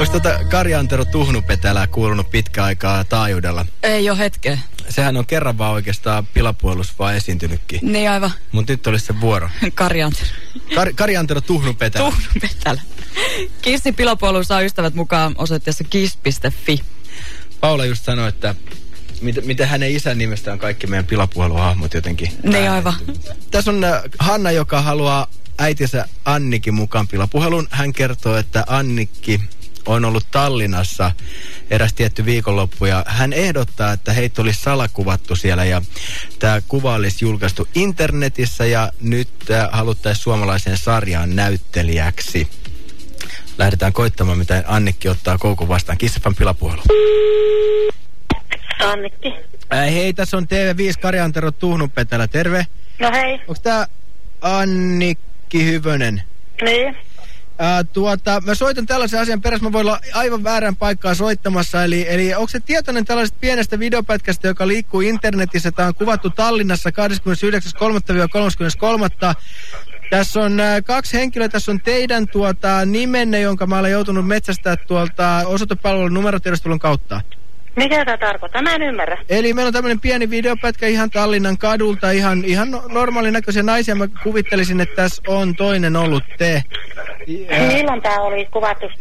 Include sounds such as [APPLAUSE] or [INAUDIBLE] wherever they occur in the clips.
Onko tota Karjantero Tuhnupetälää kuulunut pitkä aikaa taajuudella? Ei ole hetkeä. Sehän on kerran vaan oikeastaan pilapuolus vaan esiintynytkin. Niin aivan. Mutta nyt olisi se vuoro. [LAUGHS] Karjantero. Kar Karjantero Tuhnupetälä. Tuhnupetälä. Kissin pilapuolue saa ystävät mukaan osoitteessa kiss.fi. Paula just sanoi, että mit, miten hänen isän nimestä on kaikki meidän pilapuoluhahmot jotenkin. Niin aivan. Tässä on äh, Hanna, joka haluaa äitinsä Annikin mukaan pilapuhelun. Hän kertoo, että Annikki on ollut Tallinnassa eräs tietty viikonloppu ja hän ehdottaa, että heitä olisi salakuvattu siellä ja tämä kuva olisi julkaistu internetissä ja nyt äh, haluttaisiin suomalaiseen sarjaan näyttelijäksi. Lähdetään koittamaan, mitä Annikki ottaa koukun vastaan. Kissafan pilapuhelu. Annikki. Äh, hei, tässä on TV5 Karjantero Tuhnupetälä. Terve. No hei. Onko tämä Annikki Hyvönen? Niin. Ää, tuota, mä soitan tällaisen asian perässä, mä voin olla aivan väärän paikkaa soittamassa, eli, eli onko se tietoinen tällaisesta pienestä videopätkästä, joka liikkuu internetissä, tämä on kuvattu Tallinnassa 29.3.-33. Tässä on äh, kaksi henkilöä, tässä on teidän tuota, nimenne, jonka mä olen joutunut metsästää tuolta osoitepalvelun numerotiedostelun kautta. Mikä tämä tarkoittaa? Mä en ymmärrä. Eli meillä on tämmöinen pieni videopätkä ihan Tallinnan kadulta, ihan, ihan no- normaalin näköisiä naisia. Mä kuvittelisin, että tässä on toinen ollut te. Ja... Milloin tämä oli kuvattu? 29.3.33.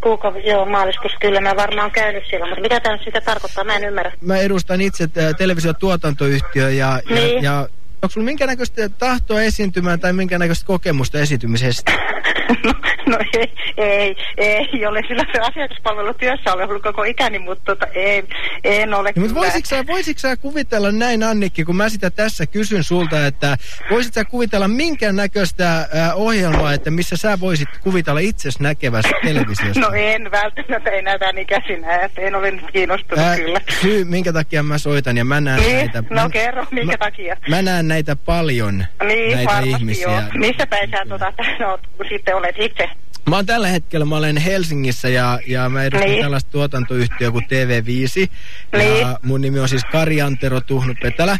Kuukausi, joo, maaliskuussa kyllä. Mä varmaan käynyt siellä, mutta mitä tämä sitä tarkoittaa? Mä en ymmärrä. Mä edustan itse televisiotuotantoyhtiö ja, niin. ja, ja onko sulla minkä näköistä tahtoa esiintymään tai minkä näköistä kokemusta esiintymisestä? no, [LAUGHS] [LAUGHS] no ei, ei, ei ole, sillä se asiakaspalvelutyössä olen ollut koko ikäni, mutta tota, ei, en ole no, mutta voisitko sä, voisitko sä kuvitella näin Annikki, kun mä sitä tässä kysyn sulta, että voisitko sä kuvitella minkä näköistä äh, ohjelmaa, että missä sä voisit kuvitella itsesi näkevässä [LAUGHS] televisiossa? No en välttämättä enää tämän ikäisinä, että en ole nyt kiinnostunut äh, kyllä. Syy, minkä takia mä soitan ja mä näen niin? näitä... No mä, kerro, minkä mä, takia. Mä näen näitä paljon, niin, näitä ihmisiä. Joo. Missä päin sä tota, [LAUGHS] no, sitten olet itse? Mä oon tällä hetkellä, mä olen Helsingissä ja, ja mä edustan niin. tällaista tuotantoyhtiöä kuin TV5. Niin. Ja mun nimi on siis Kariantero Tuhnupetälä.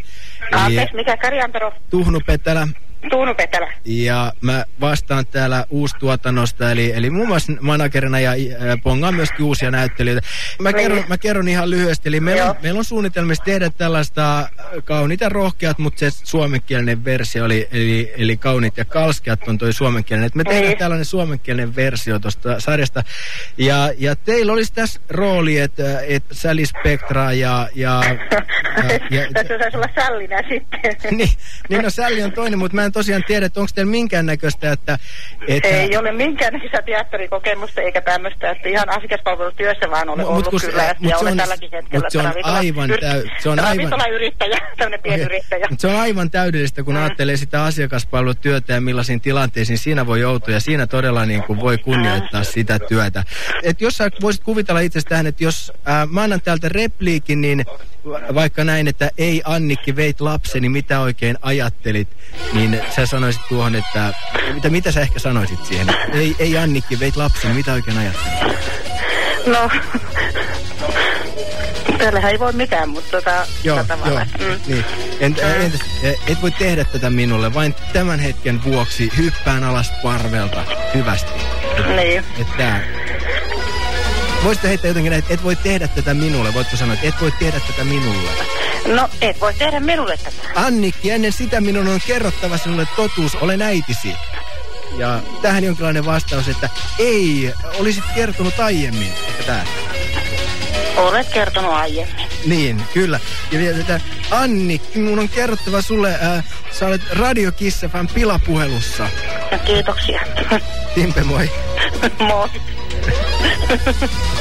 Anteeksi, mikä Kariantero? Tuhnupetälä. Tuunupetälä. Ja mä vastaan täällä uustuotannosta, eli, eli muun muassa managerina ja äh, pongaan myöskin uusia näyttelijöitä. Mä, Niin. kerron, mä kerron ihan lyhyesti, eli meillä on, meillä on suunnitelmissa tehdä tällaista kauniit ja rohkeat, mutta se suomenkielinen versio, eli, eli, eli kauniit ja kalskeat on toi suomenkielinen. Et me tehdään Niin. tällainen suomenkielinen versio tuosta sarjasta. Ja, ja teillä olisi tässä rooli, että et Sally Spectra ja... ja, [LAUGHS] ja, ja Tässä saisi olla sällinen sitten. [LAUGHS] niin, niin no Sally on toinen, mutta mä en tosiaan tiedä, että onko teillä minkäännäköistä, että... että Ei ole minkäännäköistä teatterikokemusta eikä tämmöistä, että ihan asiakaspalvelutyössä vaan olen ollut kun kyllä. ja olen on- tälläkin hetkellä. se on aivan yr- täy- se on aivan- Ravintolayrittäjä, [LAUGHS] tämmöinen pienyrittäjä. Mutta se on aivan täydellistä, kun Mm. ajattelee sitä asiakaspalvelutyötä ja millaisiin tilanteisiin siinä voi joutua. Ja siinä todella niin kuin voi kunnioittaa sitä työtä. Et jos sä voisit kuvitella itse tähän, että jos ää, mä annan täältä repliikin, niin vaikka näin, että ei Annikki veit lapseni, mitä oikein ajattelit, niin sä sanoisit tuohon, että mitä, mitä sä ehkä sanoisit siihen? Ei, ei Annikki veit lapseni, mitä oikein ajattelit? No, täällähän ei voi mitään, mutta tota, Joo, joo. Mm. Niin. Ent, entäs, et voi tehdä tätä minulle, vain tämän hetken vuoksi hyppään alas parvelta hyvästi. Niin. Että Voisitte heittää jotenkin näin, että et voi tehdä tätä minulle. Voitko sanoa, että et voi tehdä tätä minulle. No, et voi tehdä minulle tätä. Annikki, ennen sitä minun on kerrottava sinulle totuus, olen äitisi. Ja tähän jonkinlainen vastaus, että ei, olisit kertonut aiemmin. Että tää. Olet kertonut aiemmin. Niin, kyllä. Ja vielä tätä, Anni, minun on kerrottava sulle, äh, sä olet Radio Kiss FM pilapuhelussa. Ja kiitoksia. Timpe, moi. [LAUGHS] Moi. [LAUGHS]